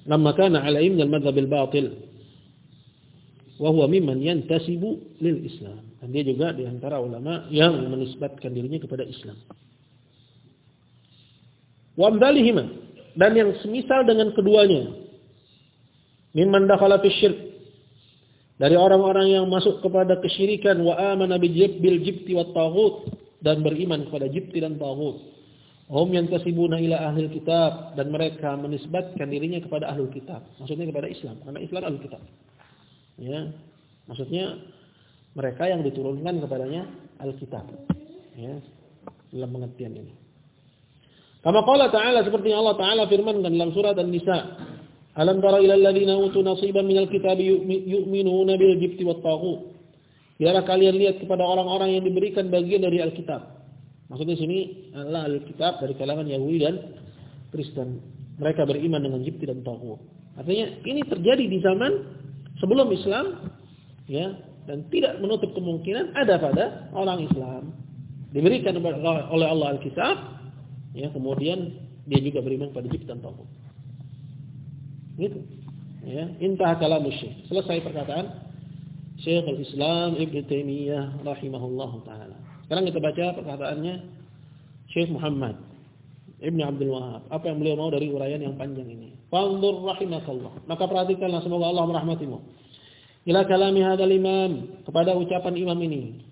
Lamma kana ala imn al-madhhab al-batil wa huwa mimman yantasibu lil Islam. Dan dia juga di antara ulama yang menisbatkan dirinya kepada Islam. Wa amdalihima dan yang semisal dengan keduanya. Mimman dakhala fi syirk. Dari orang-orang yang masuk kepada kesyirikan wa amana bil jibti wat taghut dan beriman kepada jibti dan taghut. Hum yantasibuna ila ahli kitab dan mereka menisbatkan dirinya kepada ahli kitab. Maksudnya kepada Islam, karena Islam ahli kitab. Ya. Maksudnya mereka yang diturunkan kepadanya Alkitab. Ya. Dalam pengertian ini. Kama qala ta'ala seperti Allah Ta'ala firmankan dalam surat An-Nisa. Alam tara ila alladziina utu nasiban minal kitabi yu'minuna bil jibti wat taghut. Biarlah kalian lihat kepada orang-orang yang diberikan bagian dari Alkitab Maksudnya sini adalah Alkitab dari kalangan Yahudi dan Kristen. Mereka beriman dengan jibti dan taghut. Artinya ini terjadi di zaman sebelum Islam ya dan tidak menutup kemungkinan ada pada orang Islam diberikan oleh Allah Alkitab ya kemudian dia juga beriman pada jibti dan taghut. Gitu. Ya, intah kalam Syekh. Selesai perkataan Syekhul Islam Ibn Taimiyah rahimahullahu taala. Sekarang kita baca perkataannya Syekh Muhammad Ibn Abdul Wahab. Apa yang beliau mau dari uraian yang panjang ini. Fanzur rahimakallah. Maka perhatikanlah semoga Allah merahmatimu. Ila kalami hadal imam. Kepada ucapan imam ini.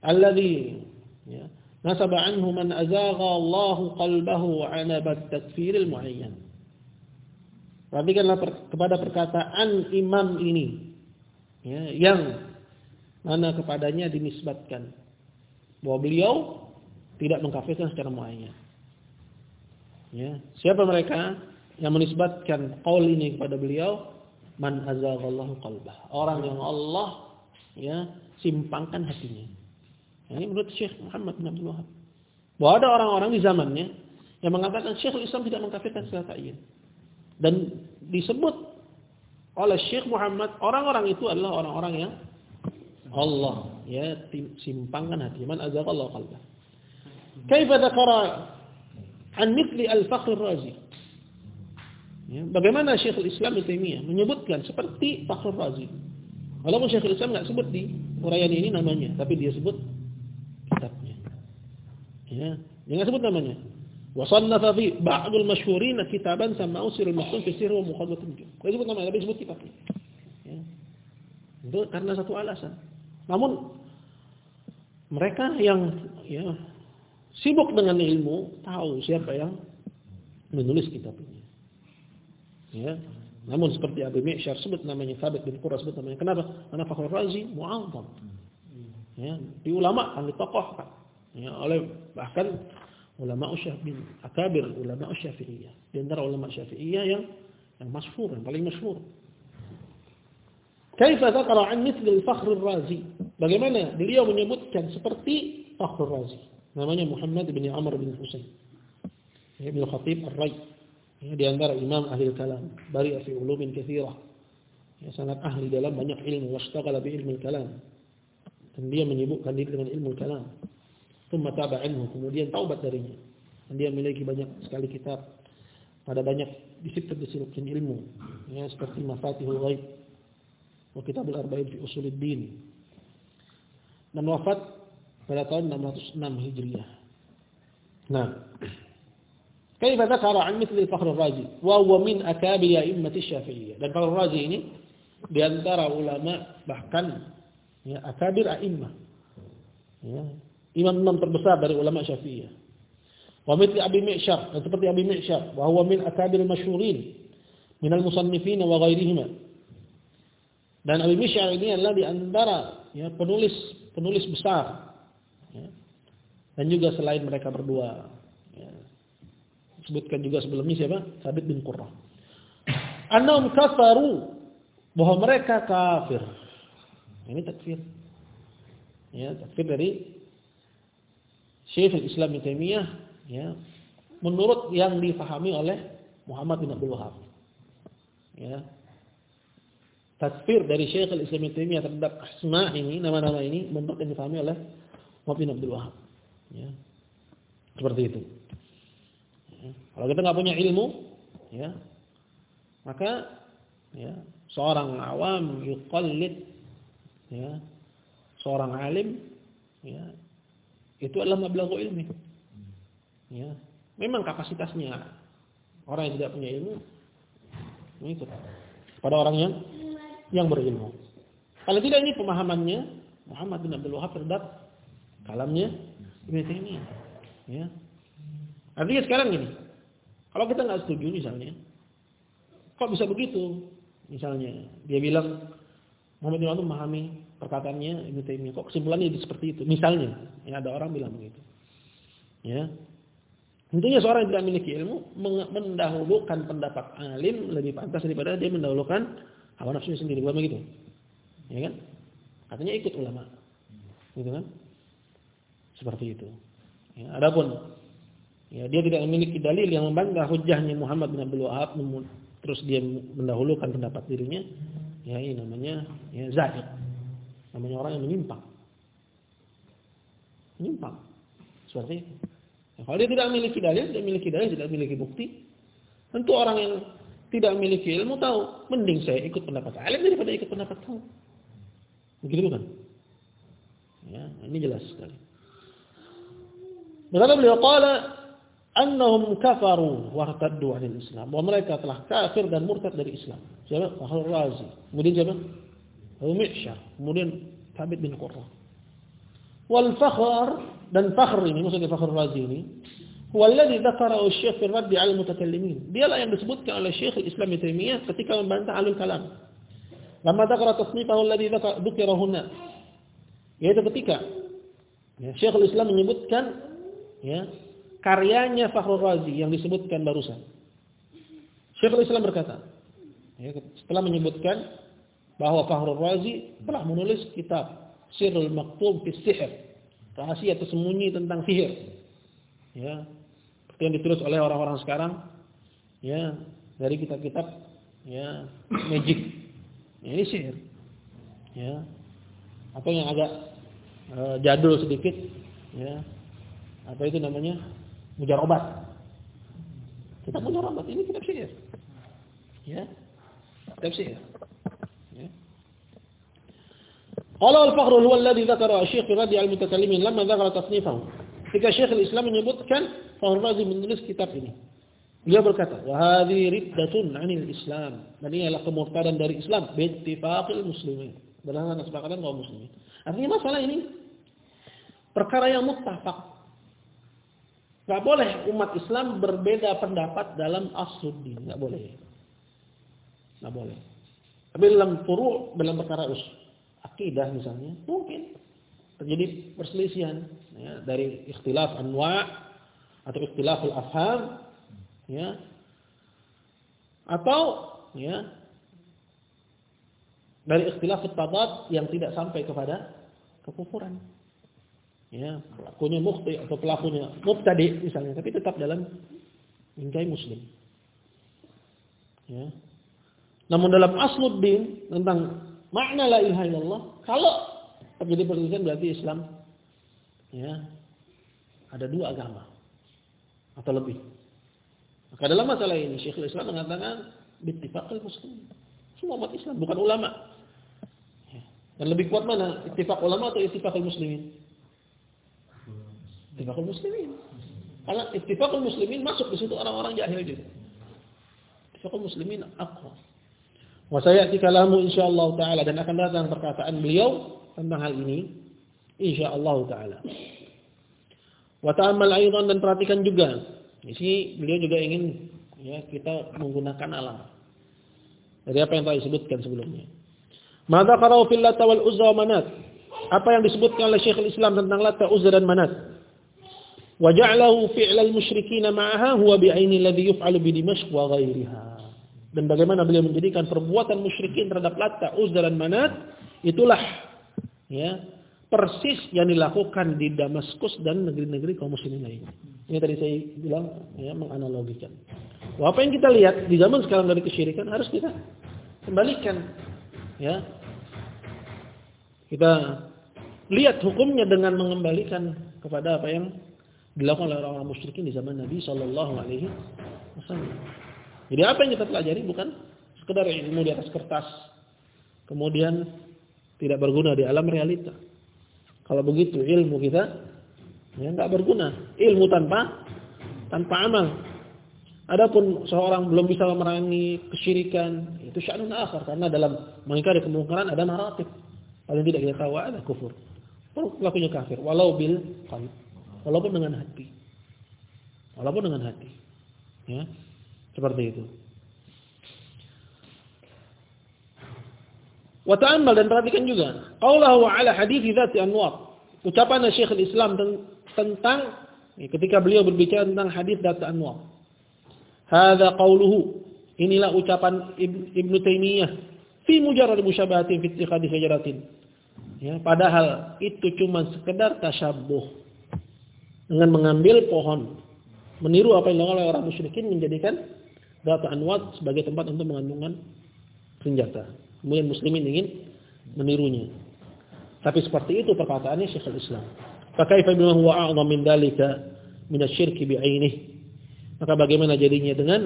Alladhi. Ya, nasaba anhu man azagha Allahu qalbahu anabat takfiril muayyan. Perhatikanlah per, kepada perkataan imam ini. Ya, yang mana kepadanya dinisbatkan bahwa beliau tidak mengkafirkan secara muayyan. Ya, siapa mereka yang menisbatkan qaul ini kepada beliau? Man azaghallahu qalbah. Orang yang Allah ya simpangkan hatinya. Ya, ini menurut Syekh Muhammad bin Abdul Wahab. Bahwa ada orang-orang di zamannya yang mengatakan Syekhul Islam tidak mengkafirkan secara ta'yin. Dan disebut oleh Syekh Muhammad orang-orang itu adalah orang-orang yang Allah. Ya simpangkan hati. Man azaqallahu qalbah. Kaifa dzakara an mithli al-fakhr razi? Ya, bagaimana Syekhul Islam Ibnu Taimiyah menyebutkan seperti Fakhr Razi? Walaupun Syekhul Islam enggak sebut di uraian ini namanya tapi dia sebut kitabnya. Ya dia enggak sebut namanya mukhaddatun dia sebut namanya tapi sebut kitabnya ya itu karena satu alasan namun mereka yang ya sibuk dengan ilmu tahu siapa yang menulis kitab ini. Ya. Namun seperti Abu Mi'syar sebut namanya Thabit bin Qurra sebut namanya. Kenapa? Karena Fakhr Razi mu'azzam. Ya, kan ditokohkan. Ya, oleh bahkan ulama Syafi'i, akabir ulama Syafi'iyah. Di antara ulama Syafi'iyah yang yang masyhur, yang paling masyhur. Kaifa dzakara an mithl al-Fakhr razi Bagaimana beliau menyebutkan seperti Fakhr razi Namanya Muhammad bin Amr bin Husain. Ibn Khatib Ar-Rai. Ya, di antara imam ahli kalam, bari fi ulumin katsirah. Ya, sangat ahli dalam banyak ilmu, washtaghala bi ilmi kalam. Dan dia menyibukkan diri dengan ilmu kalam. Thumma taba anhu, kemudian taubat darinya. Dan dia memiliki banyak sekali kitab pada banyak disiplin-disiplin ilmu. Ya, seperti Mafatihul Ghaib wa Kitabul Arba'in fi Usuluddin. Dan wafat pada tahun 606 Hijriah. Nah, كيف ذكر عن مثل الفخر الرازي وهو من أكابر أئمة الشافعية dan Fakhr Razi ini di antara ulama bahkan ya akabir a'immah ya imam-imam terbesar dari ulama Syafi'iyah wa mithli Abi Mi'syar seperti Abi Mi'syar wa huwa min akabir masyhurin min al-musannifin wa ghairihima dan Abi Mishyar ini adalah di antara ya, penulis penulis besar. Ya. Dan juga selain mereka berdua. Ya. Sebutkan juga sebelumnya siapa? Sabit bin Qurrah. Annahum kafaru bahwa mereka kafir. Ini takfir. Ya, takfir dari Syekh Islam Ibnu Taimiyah ya, menurut yang difahami oleh Muhammad bin Abdul Wahab. Ya, takfir dari Syekh al-Islam Taimiyah terhadap asma ini, nama-nama ini menurut yang dipahami oleh Muhammad bin Abdul Wahab. Ya. Seperti itu. Ya. Kalau kita nggak punya ilmu, ya, maka ya, seorang awam yuqallid ya, seorang alim ya, itu adalah mablaghu ilmi. Ya. Memang kapasitasnya Orang yang tidak punya ilmu mengikut pada orang yang yang berilmu. Kalau tidak ini pemahamannya Muhammad bin Abdul Wahab terhadap kalamnya Ibnu Taimiyah. Ya. Artinya sekarang gini, kalau kita nggak setuju misalnya, kok bisa begitu? Misalnya dia bilang Muhammad bin Abdul memahami perkataannya Ibnu Taimiyah, kok kesimpulannya seperti itu? Misalnya, ya ada orang bilang begitu. Ya. Tentunya seorang yang tidak memiliki ilmu mendahulukan pendapat alim lebih pantas daripada dia mendahulukan hawa nafsunya sendiri. Bukan begitu? Ya kan? Artinya ikut ulama. Gitu kan? Seperti itu. Ya, adapun ya, dia tidak memiliki dalil yang membantah hujahnya Muhammad bin Abdul Wahab terus dia mendahulukan pendapat dirinya, ya ini namanya ya. Namanya orang yang menyimpang. Menyimpang. Seperti itu. Ya, kalau dia tidak memiliki dalil, dia memiliki dalil, tidak memiliki bukti, tentu orang yang tidak memiliki ilmu tahu, mending saya ikut pendapat alim daripada ikut pendapat kamu. Begitu bukan? Ya, ini jelas sekali. Berkata beliau qala annahum kafaru wa irtaddu 'anil Islam. Bahwa mereka telah kafir dan murtad dari Islam. Siapa? Fakhr Razi. Kemudian siapa? Abu Mi'syar. Kemudian Thabit bin Qurra. Wal fakhr dan fakhr ini maksudnya Fakhr Razi ini Walladhi dzakarahu Syekh fi raddi 'ala mutakallimin. Dialah yang disebutkan oleh Syekh Islam Ibnu Taimiyah ketika membantah alul kalam. Lama dzakara tasnifahu alladhi dzukira huna. Yaitu ketika ya, Syekh Islam menyebutkan ya, karyanya Fakhrul Razi yang disebutkan barusan. Syekh Islam berkata, ya, setelah menyebutkan bahwa Fakhrul Razi telah menulis kitab Sirrul Maktub fi Sihir, rahasia tersembunyi tentang sihir. Ya, seperti yang ditulis oleh orang-orang sekarang. Ya. Dari kitab-kitab ya magic. Ya, ini sihir. Ya. Atau yang agak uh, jadul sedikit ya. Apa itu namanya? Mujarobat. Kita mujarobat ini kitab sihir. Ya. Kitab sihir Qala al-fakhr huwa alladhi dzakara Syekh Radi al-Mutakallimin lamma dzakara tasnifahu. Ketika Syekh Islam menyebutkan Fakhr Razi menulis kitab ini. Dia berkata, "Wa hadhi riddatun 'anil Islam." Dan ini adalah kemurtadan dari Islam bittifaqil muslimin. Berdasarkan kesepakatan kaum muslimin. Artinya masalah ini perkara yang muttafaq. Gak boleh umat Islam berbeda pendapat dalam asluddin, gak boleh. Gak boleh. Tapi dalam furu' dalam perkara us akidah misalnya, mungkin. Terjadi perselisihan ya, dari ikhtilaf anwa' atau istilahul afham ya. Atau ya dari istilah tabat yang tidak sampai kepada kekufuran. Ya pelakunya mukti atau pelakunya mubtadi misalnya tapi tetap dalam bingkai muslim. Ya. Namun dalam asluddin tentang makna la ilaha illallah kalau terjadi perselisihan berarti Islam ya ada dua agama atau lebih. Maka dalam masalah ini Syekhul Islam mengatakan bittifaqil muslim. Semua umat Islam, bukan ulama. Ya. Dan lebih kuat mana? Ittifaq ulama atau ittifaqul muslimin? Ittifaqul muslimin. Karena ittifaqul muslimin masuk di situ orang-orang jahil juga. Ittifaqul muslimin aqwa. Wa sayati kalamu insyaallah taala dan akan datang perkataan beliau tentang hal ini insyaallah taala. Wa ta'ammal aidan dan perhatikan juga. Di sini beliau juga ingin ya kita menggunakan alam. Dari apa yang telah disebutkan sebelumnya. Mada qara'u fil Lat wal Uzza wa Manat. Apa yang disebutkan oleh Syekhul Islam tentang Lat, Uzza dan Manat. Wa ja'alahu fi'lal musyrikin ma'aha huwa bi'aini alladhi yuf'alu bi Dimashq wa ghairiha. Dan bagaimana beliau menjadikan perbuatan musyrikin terhadap Lat, Uzza dan Manat itulah ya persis yang dilakukan di Damaskus dan negeri-negeri kaum muslimin lain. Ini tadi saya bilang ya menganalogikan. Wah, apa yang kita lihat di zaman sekarang dari kesyirikan harus kita kembalikan ya. Kita lihat hukumnya dengan mengembalikan kepada apa yang dilakukan oleh orang-orang musyrikin di zaman Nabi Shallallahu alaihi wasallam. Jadi apa yang kita pelajari bukan sekedar ilmu di atas kertas kemudian tidak berguna di alam realita. Kalau begitu ilmu kita ya enggak berguna. Ilmu tanpa tanpa amal. Adapun seorang belum bisa memerangi kesyirikan, itu sya'nun akhar karena dalam mengingkari kemungkaran ada maratib. Paling tidak kita tahu ada kufur. Pelakunya kafir walau bil qalb. Walaupun dengan hati. Walaupun dengan hati. Ya. Seperti itu. Wa ta'ammal dan perhatikan juga. Qaulahu ala hadits dzati anwar. Ucapan Syekhul Islam tentang ketika beliau berbicara tentang hadis dzati anwar. Hadza qauluhu. Inilah ucapan Ibnu Taimiyah fi mujarrad musyabahatin fi ittikhadi syajaratin. Ya, padahal itu cuma sekedar tasyabbuh dengan mengambil pohon, meniru apa yang dilakukan oleh orang musyrikin menjadikan data anwat sebagai tempat untuk mengandungkan senjata. Kemudian muslimin ingin menirunya. Tapi seperti itu perkataannya Syekhul Islam. Fakaifa bima huwa a'zam min dalika min asy-syirki bi'ainihi. Maka bagaimana jadinya dengan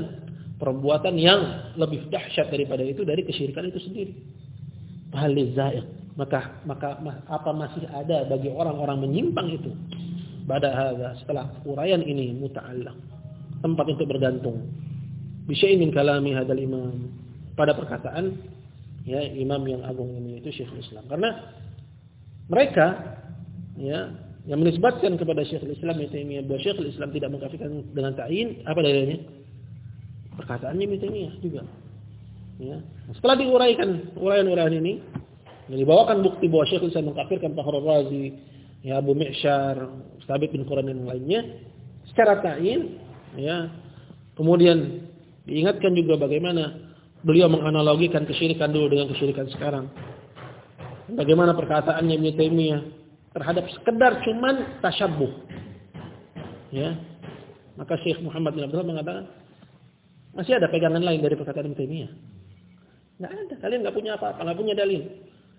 perbuatan yang lebih dahsyat daripada itu dari kesyirikan itu sendiri. Fahaliza'iq. Maka maka apa masih ada bagi orang-orang menyimpang itu? Pada setelah uraian ini muta'allaq. Tempat untuk bergantung. Bisyai'in min kalami hadzal imam. Pada perkataan ya imam yang agung ini itu Syekhul Islam. Karena mereka ya yang menisbatkan kepada Syekhul Islam itu ini bahwa Syekhul Islam tidak mengkafirkan dengan ta'yin, apa dalilnya? Perkataannya Taimiyah juga. Ya. Setelah diuraikan uraian-uraian ini, yang dibawakan bukti bahwa Syekhul Islam mengkafirkan Fakhrul Razi, ya Abu Mi'syar, Sabit bin Quran dan lainnya secara ta'yin, ya. Kemudian diingatkan juga bagaimana beliau menganalogikan kesyirikan dulu dengan kesyirikan sekarang. Bagaimana perkataannya Ibnu terhadap sekedar cuman tasyabbuh. Ya. Maka Syekh Muhammad bin Abdullah mengatakan masih ada pegangan lain dari perkataan Ibnu. Enggak ada, kalian enggak punya apa-apa, enggak punya dalil.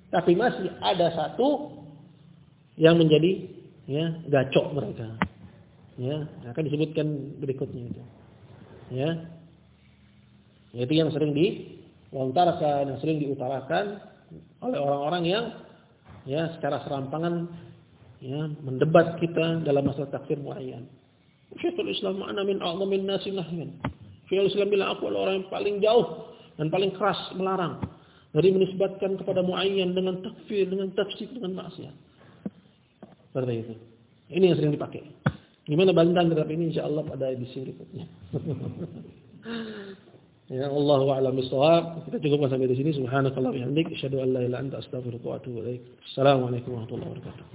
Tapi masih ada satu yang menjadi ya gacok mereka. Ya, akan disebutkan berikutnya itu. Ya. Itu yang sering dilontarkan, yang sering diutarakan oleh orang-orang yang ya secara serampangan ya mendebat kita dalam masalah takfir muayyan. Syekhul Islam mana min a'zamin nasi nahyan. Syekhul Islam bilang aku adalah orang yang paling jauh dan paling keras melarang dari menisbatkan kepada muayyan dengan takfir, dengan tafsir, dengan maksiat. Seperti itu. Ini yang sering dipakai. Gimana bantahan terhadap ini insyaallah pada edisi berikutnya. <laughs> Ya Allah wa a'lam. Kita cukupkan sampai di sini. Subhanakallah bihamdik asyhadu an la ilaha illa anta astaghfiruka wa atubu ilaik. Assalamualaikum warahmatullahi wabarakatuh.